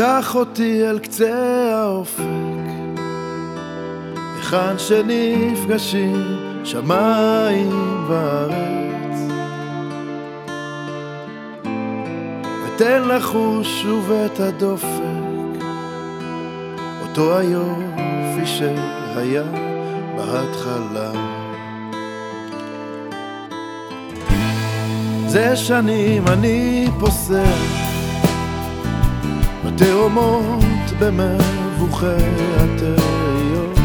קח אותי אל קצה האופק, היכן שנפגשים שמיים וארץ. ותן לחוש שוב את הדופק, אותו היופי שהיה בהתחלה. זה שנים אני פוסע בתאומות במבוכי התהיות.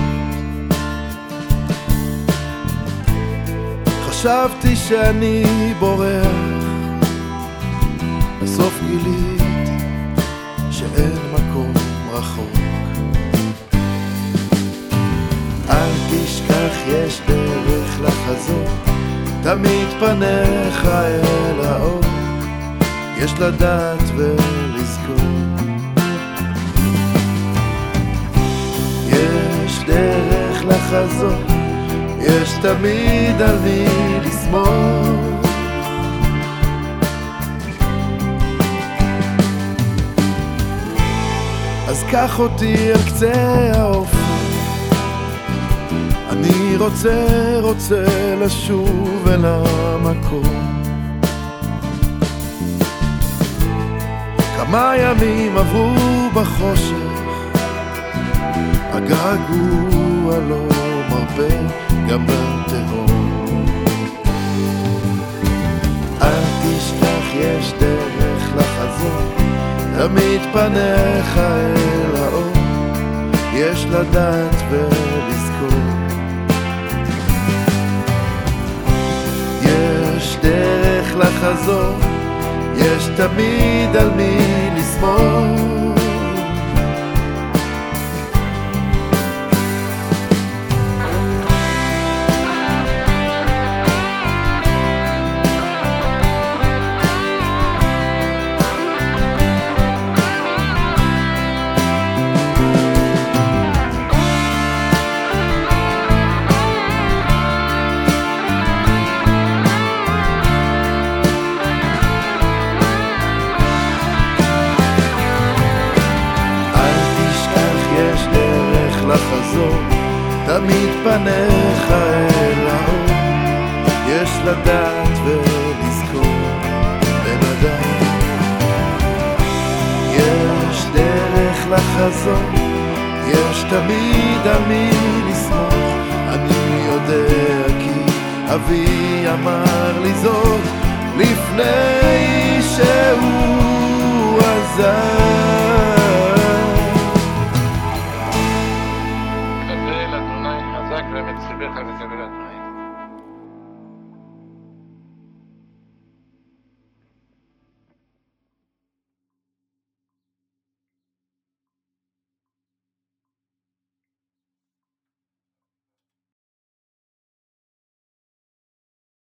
חשבתי שאני בורח בסוף גיליתי שאין מקום רחוק. אל תשכח יש דרך לחזור תמיד פניך אל האור. יש לדעת ולזכור יש תמיד על מי לסמוך. אז קח אותי אל קצה האופן, אני רוצה, רוצה לשוב אל המקום. כמה ימים עברו בחושך, הגעגוע לא מרפא גם בתהום. אל תשכח יש דרך לחזור, תמיד פניך אל האור, יש לדעת ולזכור. יש דרך לחזור, יש תמיד על מי לסמוך. לחזור, תמיד פניך אל האור, יש לדעת ולזכור בן אדם. יש דרך לחזור, יש תמיד על מי לסמוך, אני יודע כי אבי אמר לי זאת לפני שהוא. Mehmet Sibir Hazretleri Adnan'ı.